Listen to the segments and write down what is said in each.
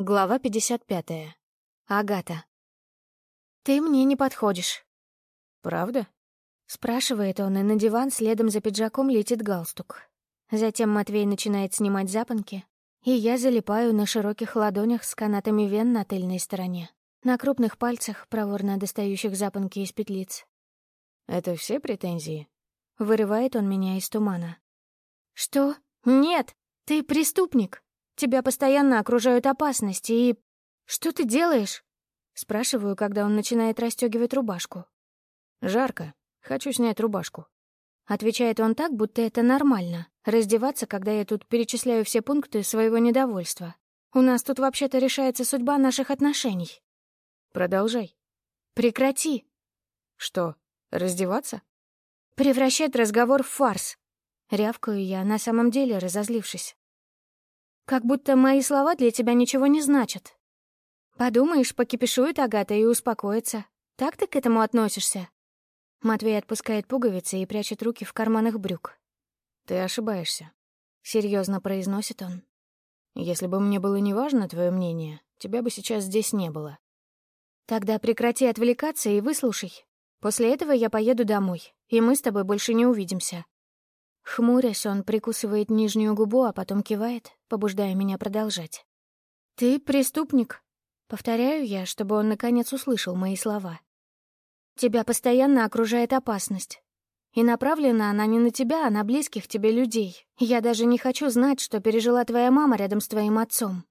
Глава 55. Агата. «Ты мне не подходишь». «Правда?» — спрашивает он, и на диван следом за пиджаком летит галстук. Затем Матвей начинает снимать запонки, и я залипаю на широких ладонях с канатами вен на тыльной стороне, на крупных пальцах, проворно достающих запонки из петлиц. «Это все претензии?» — вырывает он меня из тумана. «Что? Нет! Ты преступник!» Тебя постоянно окружают опасности и... Что ты делаешь?» Спрашиваю, когда он начинает расстегивать рубашку. «Жарко. Хочу снять рубашку». Отвечает он так, будто это нормально. Раздеваться, когда я тут перечисляю все пункты своего недовольства. У нас тут вообще-то решается судьба наших отношений. Продолжай. Прекрати. Что, раздеваться? Превращать разговор в фарс. Рявкаю я, на самом деле разозлившись. Как будто мои слова для тебя ничего не значат. Подумаешь, покипишует Агата и успокоится. Так ты к этому относишься?» Матвей отпускает пуговицы и прячет руки в карманах брюк. «Ты ошибаешься», — серьезно произносит он. «Если бы мне было неважно твое мнение, тебя бы сейчас здесь не было». «Тогда прекрати отвлекаться и выслушай. После этого я поеду домой, и мы с тобой больше не увидимся. Хмурясь, он прикусывает нижнюю губу, а потом кивает, побуждая меня продолжать. «Ты преступник?» Повторяю я, чтобы он наконец услышал мои слова. «Тебя постоянно окружает опасность. И направлена она не на тебя, а на близких тебе людей. Я даже не хочу знать, что пережила твоя мама рядом с твоим отцом.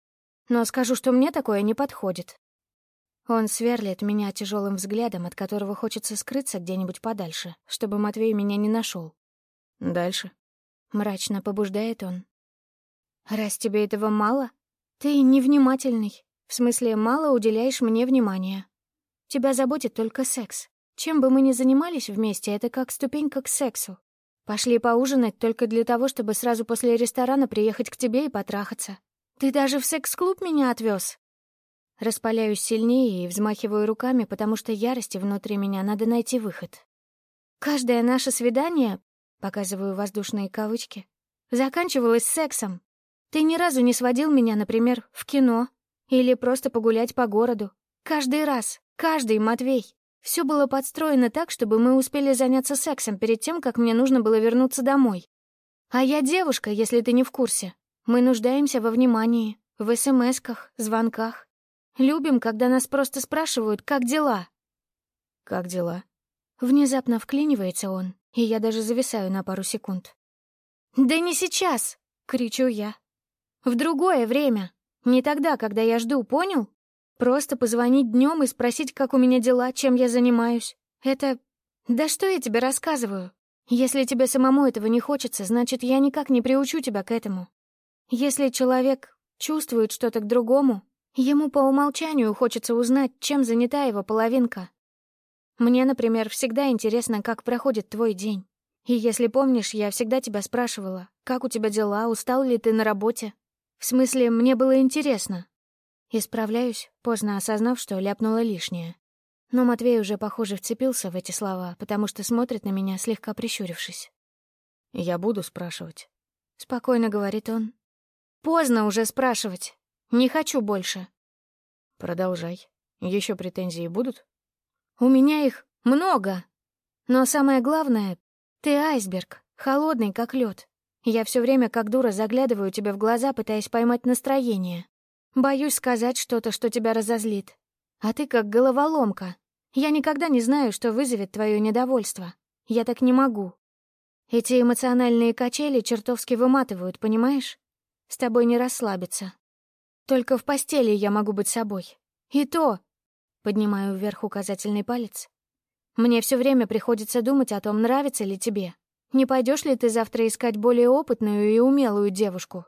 Но скажу, что мне такое не подходит». Он сверлит меня тяжелым взглядом, от которого хочется скрыться где-нибудь подальше, чтобы Матвей меня не нашел. Дальше. Мрачно побуждает он. Раз тебе этого мало, ты невнимательный. В смысле, мало уделяешь мне внимания. Тебя заботит только секс. Чем бы мы ни занимались вместе, это как ступенька к сексу. Пошли поужинать только для того, чтобы сразу после ресторана приехать к тебе и потрахаться. Ты даже в секс-клуб меня отвез. Распаляюсь сильнее и взмахиваю руками, потому что ярости внутри меня надо найти выход. Каждое наше свидание Показываю воздушные кавычки. Заканчивалась сексом. Ты ни разу не сводил меня, например, в кино или просто погулять по городу. Каждый раз, каждый, Матвей. Все было подстроено так, чтобы мы успели заняться сексом перед тем, как мне нужно было вернуться домой. А я девушка, если ты не в курсе. Мы нуждаемся во внимании, в смс-ках, звонках. Любим, когда нас просто спрашивают, как дела. Как дела? Внезапно вклинивается он, и я даже зависаю на пару секунд. «Да не сейчас!» — кричу я. «В другое время. Не тогда, когда я жду, понял? Просто позвонить днем и спросить, как у меня дела, чем я занимаюсь. Это... Да что я тебе рассказываю? Если тебе самому этого не хочется, значит, я никак не приучу тебя к этому. Если человек чувствует что-то к другому, ему по умолчанию хочется узнать, чем занята его половинка, мне, например, всегда интересно, как проходит твой день. И если помнишь, я всегда тебя спрашивала, как у тебя дела, устал ли ты на работе? В смысле, мне было интересно. Исправляюсь, поздно осознав, что ляпнула лишнее. Но Матвей уже, похоже, вцепился в эти слова, потому что смотрит на меня, слегка прищурившись. «Я буду спрашивать», — спокойно говорит он. «Поздно уже спрашивать. Не хочу больше». «Продолжай. Еще претензии будут?» У меня их много. Но самое главное, ты айсберг, холодный, как лед. Я все время как дура заглядываю тебе в глаза, пытаясь поймать настроение. Боюсь сказать что-то, что тебя разозлит. А ты как головоломка. Я никогда не знаю, что вызовет твое недовольство. Я так не могу. Эти эмоциональные качели чертовски выматывают, понимаешь? С тобой не расслабиться. Только в постели я могу быть собой. И то Поднимаю вверх указательный палец. «Мне все время приходится думать о том, нравится ли тебе. Не пойдешь ли ты завтра искать более опытную и умелую девушку?»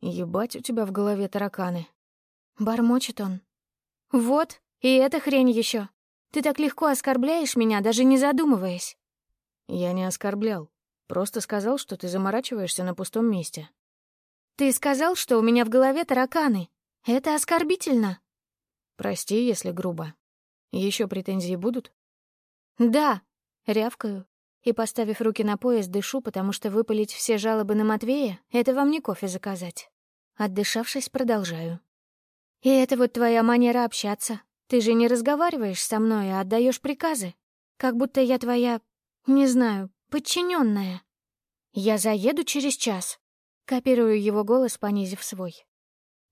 «Ебать у тебя в голове тараканы!» Бормочет он. «Вот, и эта хрень еще. Ты так легко оскорбляешь меня, даже не задумываясь». «Я не оскорблял. Просто сказал, что ты заморачиваешься на пустом месте». «Ты сказал, что у меня в голове тараканы. Это оскорбительно!» Прости, если грубо. Еще претензии будут? Да, рявкаю. И, поставив руки на пояс, дышу, потому что выпалить все жалобы на Матвея — это вам не кофе заказать. Отдышавшись, продолжаю. И это вот твоя манера общаться. Ты же не разговариваешь со мной, а отдаешь приказы. Как будто я твоя, не знаю, подчиненная. Я заеду через час. Копирую его голос, понизив свой.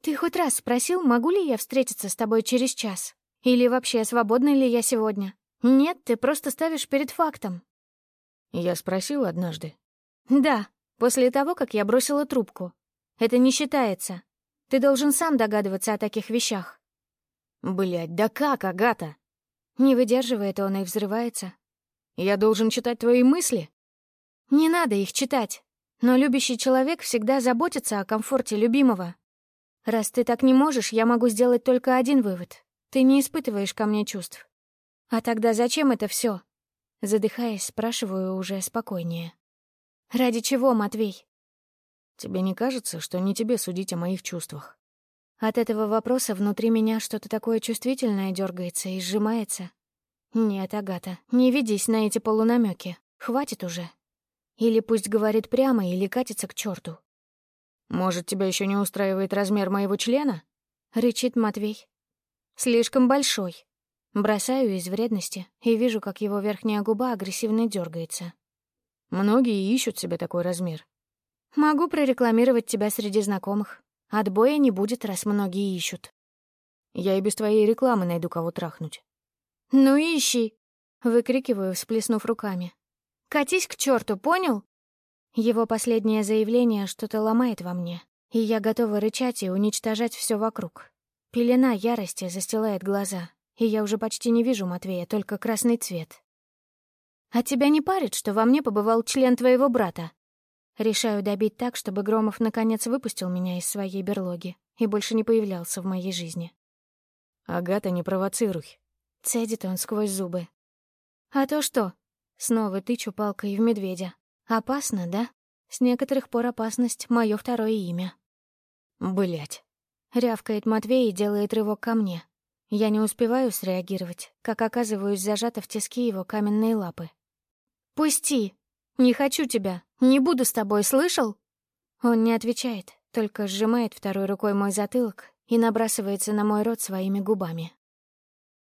«Ты хоть раз спросил, могу ли я встретиться с тобой через час? Или вообще, свободна ли я сегодня? Нет, ты просто ставишь перед фактом». Я спросил однажды. «Да, после того, как я бросила трубку. Это не считается. Ты должен сам догадываться о таких вещах». «Блядь, да как, Агата?» Не выдерживает он и взрывается. «Я должен читать твои мысли?» «Не надо их читать. Но любящий человек всегда заботится о комфорте любимого. Раз ты так не можешь, я могу сделать только один вывод. Ты не испытываешь ко мне чувств. А тогда зачем это все? Задыхаясь, спрашиваю уже спокойнее. Ради чего, Матвей? Тебе не кажется, что не тебе судить о моих чувствах? От этого вопроса внутри меня что-то такое чувствительное дергается и сжимается. Нет, Агата, не ведись на эти полунамеки. Хватит уже. Или пусть говорит прямо, или катится к черту. Может, тебя еще не устраивает размер моего члена? Рычит Матвей. Слишком большой. Бросаю из вредности и вижу, как его верхняя губа агрессивно дергается. Многие ищут себе такой размер. Могу прорекламировать тебя среди знакомых. Отбоя не будет, раз многие ищут. Я и без твоей рекламы найду кого трахнуть. «Ну ищи!» — выкрикиваю, всплеснув руками. «Катись к черту, понял? Его последнее заявление что-то ломает во мне, и я готова рычать и уничтожать все вокруг. Пелена ярости застилает глаза, и я уже почти не вижу Матвея, только красный цвет. «А тебя не парит, что во мне побывал член твоего брата?» Решаю добить так, чтобы Громов наконец выпустил меня из своей берлоги и больше не появлялся в моей жизни. «Агата, не провоцируй!» — цедит он сквозь зубы. «А то что?» — снова тычу палкой в медведя. Опасно, да? С некоторых пор опасность — мое второе имя. Блять. Рявкает Матвей и делает рывок ко мне. Я не успеваю среагировать, как оказываюсь зажата в тиски его каменные лапы. «Пусти! Не хочу тебя! Не буду с тобой, слышал?» Он не отвечает, только сжимает второй рукой мой затылок и набрасывается на мой рот своими губами.